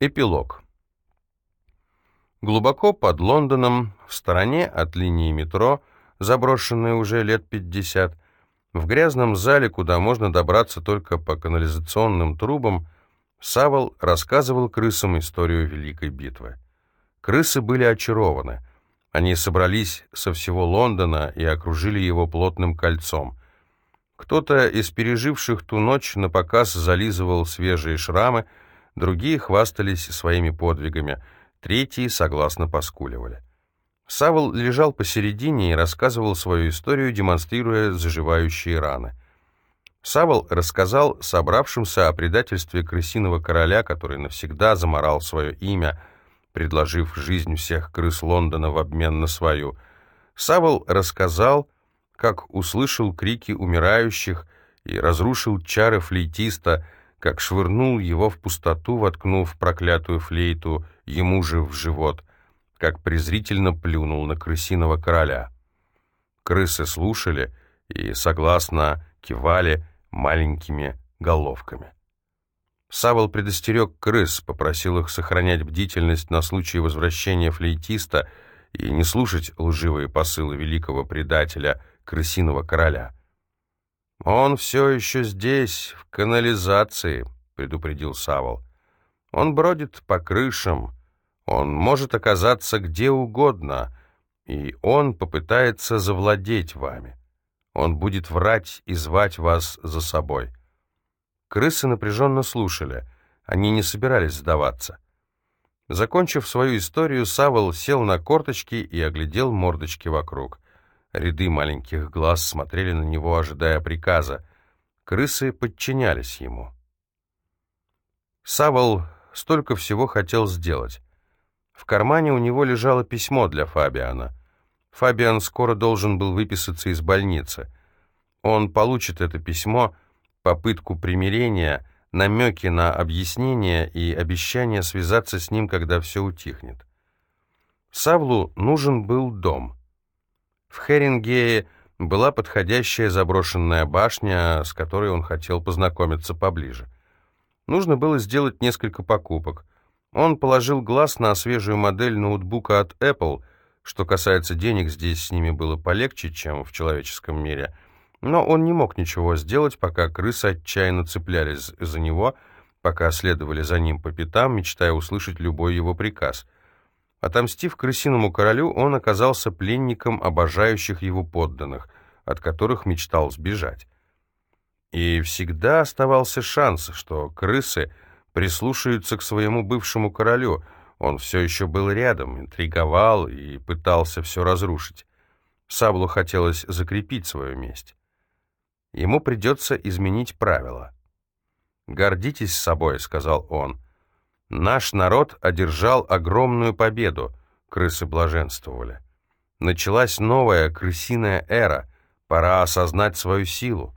Эпилог. Глубоко под Лондоном, в стороне от линии метро, заброшенной уже лет 50, в грязном зале, куда можно добраться только по канализационным трубам, Савол рассказывал крысам историю Великой битвы. Крысы были очарованы. Они собрались со всего Лондона и окружили его плотным кольцом. Кто-то из переживших ту ночь на показ зализывал свежие шрамы, другие хвастались своими подвигами, третьи согласно поскуливали. Савол лежал посередине и рассказывал свою историю, демонстрируя заживающие раны. Савол рассказал собравшимся о предательстве крысиного короля, который навсегда заморал свое имя, предложив жизнь всех крыс Лондона в обмен на свою. Савол рассказал, как услышал крики умирающих и разрушил чары флейтиста, как швырнул его в пустоту, воткнув проклятую флейту ему же в живот, как презрительно плюнул на крысиного короля. Крысы слушали и согласно кивали маленькими головками. Савол предостерег крыс, попросил их сохранять бдительность на случай возвращения флейтиста и не слушать лживые посылы великого предателя, крысиного короля. «Он все еще здесь, в канализации», — предупредил Савол. «Он бродит по крышам, он может оказаться где угодно, и он попытается завладеть вами. Он будет врать и звать вас за собой». Крысы напряженно слушали, они не собирались сдаваться. Закончив свою историю, Савол сел на корточки и оглядел мордочки вокруг — Ряды маленьких глаз смотрели на него, ожидая приказа. Крысы подчинялись ему. Савол столько всего хотел сделать. В кармане у него лежало письмо для Фабиана. Фабиан скоро должен был выписаться из больницы. Он получит это письмо, попытку примирения, намеки на объяснение и обещание связаться с ним, когда все утихнет. Савлу нужен был дом — в Херингее была подходящая заброшенная башня, с которой он хотел познакомиться поближе. Нужно было сделать несколько покупок. Он положил глаз на свежую модель ноутбука от Apple. Что касается денег, здесь с ними было полегче, чем в человеческом мире. Но он не мог ничего сделать, пока крысы отчаянно цеплялись за него, пока следовали за ним по пятам, мечтая услышать любой его приказ — Отомстив крысиному королю, он оказался пленником обожающих его подданных, от которых мечтал сбежать. И всегда оставался шанс, что крысы прислушаются к своему бывшему королю. Он все еще был рядом, интриговал и пытался все разрушить. Саблу хотелось закрепить свою месть. Ему придется изменить правила. «Гордитесь собой», — сказал он, — Наш народ одержал огромную победу, крысы блаженствовали. Началась новая крысиная эра, пора осознать свою силу.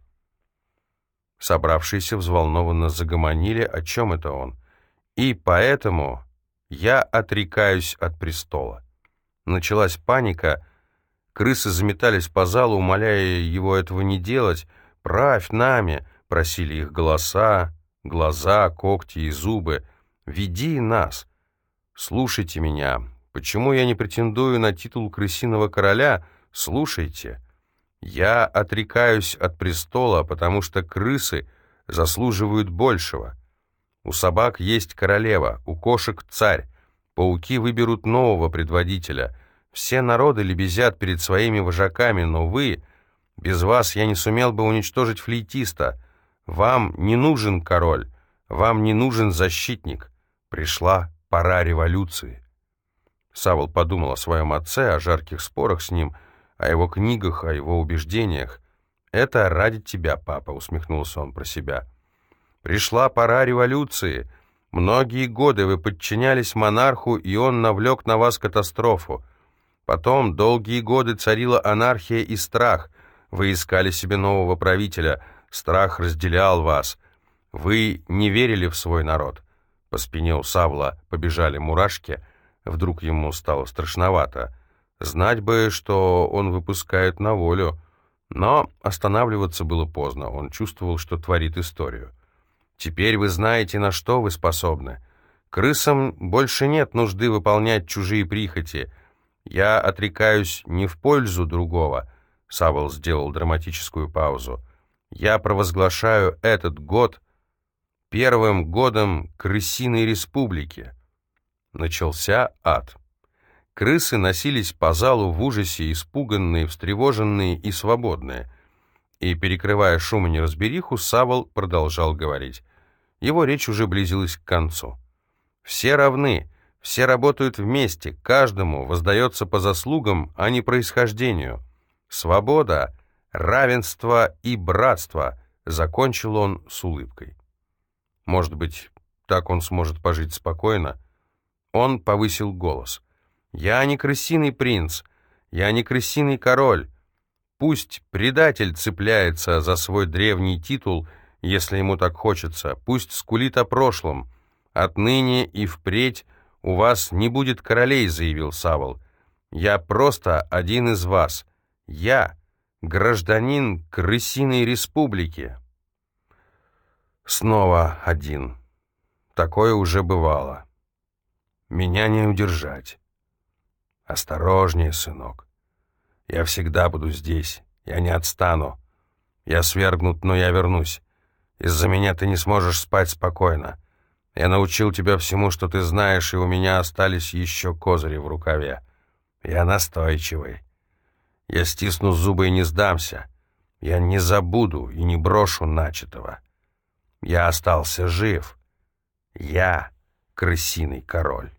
Собравшиеся взволнованно загомонили, о чем это он. И поэтому я отрекаюсь от престола. Началась паника, крысы заметались по залу, умоляя его этого не делать. «Правь нами!» — просили их голоса, глаза, когти и зубы. Веди нас. Слушайте меня. Почему я не претендую на титул крысиного короля? Слушайте. Я отрекаюсь от престола, потому что крысы заслуживают большего. У собак есть королева, у кошек царь. Пауки выберут нового предводителя. Все народы лебезят перед своими вожаками, но вы... Без вас я не сумел бы уничтожить флейтиста. Вам не нужен король, вам не нужен защитник. Пришла пора революции. Савол подумал о своем отце, о жарких спорах с ним, о его книгах, о его убеждениях. «Это ради тебя, папа», — усмехнулся он про себя. «Пришла пора революции. Многие годы вы подчинялись монарху, и он навлек на вас катастрофу. Потом долгие годы царила анархия и страх. Вы искали себе нового правителя. Страх разделял вас. Вы не верили в свой народ. По спине у Савла побежали мурашки. Вдруг ему стало страшновато. Знать бы, что он выпускает на волю. Но останавливаться было поздно. Он чувствовал, что творит историю. «Теперь вы знаете, на что вы способны. Крысам больше нет нужды выполнять чужие прихоти. Я отрекаюсь не в пользу другого. Савол сделал драматическую паузу. Я провозглашаю этот год первым годом крысиной республики. Начался ад. Крысы носились по залу в ужасе, испуганные, встревоженные и свободные. И, перекрывая шум и неразбериху, Савол продолжал говорить. Его речь уже близилась к концу. «Все равны, все работают вместе, каждому воздается по заслугам, а не происхождению. Свобода, равенство и братство», — закончил он с улыбкой. Может быть, так он сможет пожить спокойно? Он повысил голос. «Я не крысиный принц, я не крысиный король. Пусть предатель цепляется за свой древний титул — если ему так хочется. Пусть скулит о прошлом. Отныне и впредь у вас не будет королей, заявил Савол. Я просто один из вас. Я гражданин крысиной республики. Снова один. Такое уже бывало. Меня не удержать. Осторожнее, сынок. Я всегда буду здесь. Я не отстану. Я свергнут, но я вернусь. Из-за меня ты не сможешь спать спокойно. Я научил тебя всему, что ты знаешь, и у меня остались еще козыри в рукаве. Я настойчивый. Я стисну зубы и не сдамся. Я не забуду и не брошу начатого. Я остался жив. Я крысиный король.